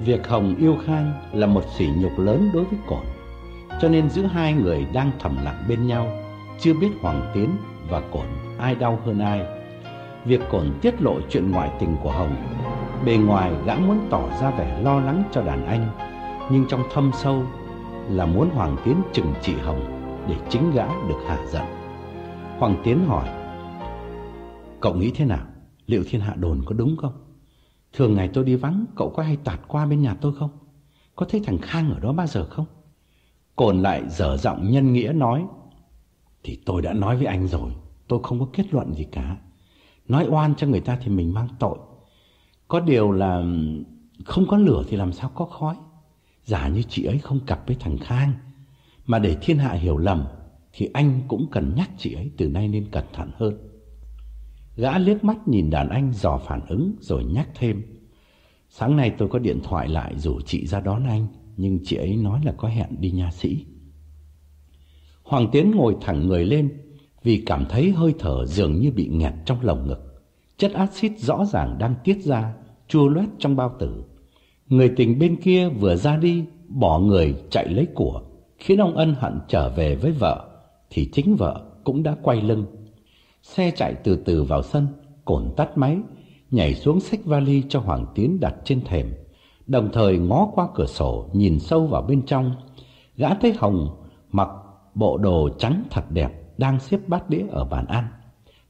Việc Hồng yêu Khang là một sỉ nhục lớn đối với Cổn, cho nên giữa hai người đang thầm lặng bên nhau, chưa biết Hoàng Tiến và Cổn ai đau hơn ai. Việc Cổn tiết lộ chuyện ngoại tình của Hồng, bề ngoài gã muốn tỏ ra vẻ lo lắng cho đàn anh, nhưng trong thâm sâu là muốn Hoàng Tiến trừng trị Hồng để chính gã được hạ giận. Hoàng Tiến hỏi, cậu nghĩ thế nào? Liệu thiên hạ đồn có đúng không? Thường ngày tôi đi vắng, cậu có hay tạt qua bên nhà tôi không? Có thấy thằng Khang ở đó bao giờ không? Cồn lại dở giọng nhân nghĩa nói. Thì tôi đã nói với anh rồi, tôi không có kết luận gì cả. Nói oan cho người ta thì mình mang tội. Có điều là không có lửa thì làm sao có khói. Giả như chị ấy không cặp với thằng Khang, mà để thiên hạ hiểu lầm, thì anh cũng cần nhắc chị ấy từ nay nên cẩn thận hơn. Gã liếc mắt nhìn đàn anh dò phản ứng rồi nhắc thêm. Sáng nay tôi có điện thoại lại rủ chị ra đón anh, nhưng chị ấy nói là có hẹn đi nha sĩ. Hoàng Tiến ngồi thẳng người lên vì cảm thấy hơi thở dường như bị nghẹt trong lồng ngực. Chất axit rõ ràng đang tiết ra, chua loét trong bao tử. Người tình bên kia vừa ra đi, bỏ người chạy lấy của, khiến ông ân hận trở về với vợ, thì chính vợ cũng đã quay lưng. Xe chạy từ từ vào sân, cổn tắt máy, nhảy xuống xách vali cho Hoàng Tiến đặt trên thềm, đồng thời ngó qua cửa sổ nhìn sâu vào bên trong. Gã thấy Hồng mặc bộ đồ trắng thật đẹp đang xếp bát đĩa ở bàn ăn.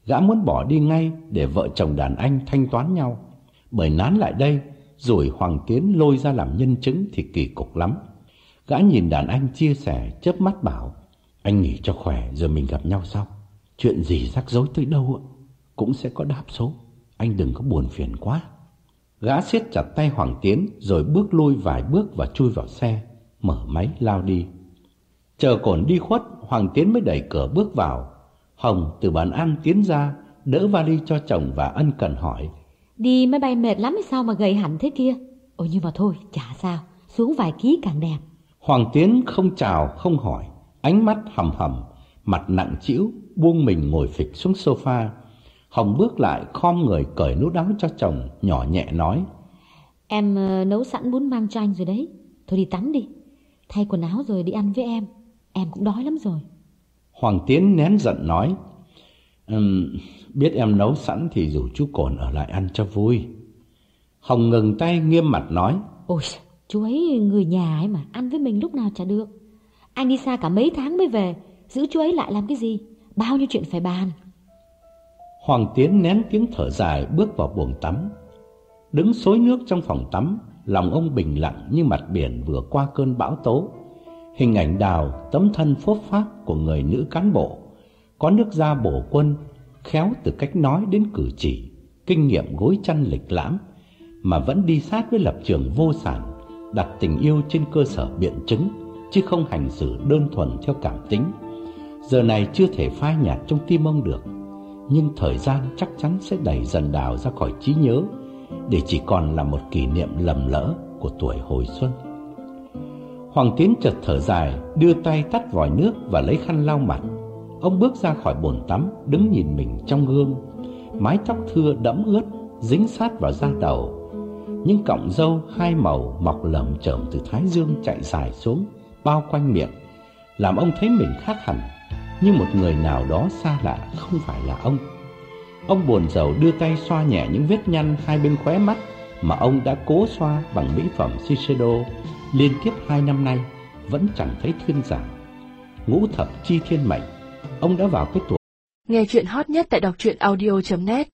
Gã muốn bỏ đi ngay để vợ chồng đàn anh thanh toán nhau, bởi nán lại đây rồi Hoàng Tiến lôi ra làm nhân chứng thì kỳ cục lắm. Gã nhìn đàn anh chia sẻ chớp mắt bảo, anh nghỉ cho khỏe rồi mình gặp nhau sau. Chuyện gì rắc rối tới đâu cũng sẽ có đáp số. Anh đừng có buồn phiền quá. Gã siết chặt tay Hoàng Tiến rồi bước lui vài bước và chui vào xe, mở máy lao đi. Chờ cổn đi khuất, Hoàng Tiến mới đẩy cửa bước vào. Hồng từ bàn ăn tiến ra, đỡ vali cho chồng và ân cần hỏi. Đi máy bay mệt lắm sao mà gầy hẳn thế kia? Ôi nhưng mà thôi, chả sao, xuống vài ký càng đẹp. Hoàng Tiến không chào, không hỏi, ánh mắt hầm hầm, mặt nặng trĩu, buông mình ngồi phịch xuống sofa. Hồng bước lại khom người cởi nút áo cho chồng, nhỏ nhẹ nói. Em uh, nấu sẵn bún mang cho anh rồi đấy. Thôi đi tắm đi. Thay quần áo rồi đi ăn với em. Em cũng đói lắm rồi. Hoàng Tiến nén giận nói. Um, biết em nấu sẵn thì rủ chú Cồn ở lại ăn cho vui. Hồng ngừng tay nghiêm mặt nói. Ôi, chú ấy người nhà ấy mà, ăn với mình lúc nào chả được. Anh đi xa cả mấy tháng mới về, giữ chú ấy lại làm cái gì? Bao nhiêu chuyện phải bàn. Hoàng Tiến nén tiếng thở dài bước vào buồng tắm. Đứng xối nước trong phòng tắm, lòng ông bình lặng như mặt biển vừa qua cơn bão tố. Hình ảnh đào, tấm thân phốt pháp của người nữ cán bộ, có nước da bổ quân, khéo từ cách nói đến cử chỉ, kinh nghiệm gối chăn lịch lãm, mà vẫn đi sát với lập trường vô sản, đặt tình yêu trên cơ sở biện chứng, chứ không hành xử đơn thuần theo cảm tính. Giờ này chưa thể phai nhạt trong tim ông được, Nhưng thời gian chắc chắn sẽ đẩy dần đào ra khỏi trí nhớ, Để chỉ còn là một kỷ niệm lầm lỡ của tuổi hồi xuân. Hoàng Tiến chợt thở dài, Đưa tay tắt vòi nước và lấy khăn lau mặt. Ông bước ra khỏi bồn tắm, Đứng nhìn mình trong gương. Mái tóc thưa đẫm ướt, Dính sát vào da đầu. Những cọng râu, hai màu mọc lởm chởm từ thái dương chạy dài xuống, Bao quanh miệng, Làm ông thấy mình khác hẳn như một người nào đó xa lạ không phải là ông. Ông buồn rầu đưa tay xoa nhẹ những vết nhăn hai bên khóe mắt mà ông đã cố xoa bằng mỹ phẩm Shiseido liên tiếp hai năm nay, vẫn chẳng thấy thuyên giảm. ngũ thập chi thiên mệnh. Ông đã vào cái tuổi Nghe chuyện hot nhất tại đọc truyện audio.net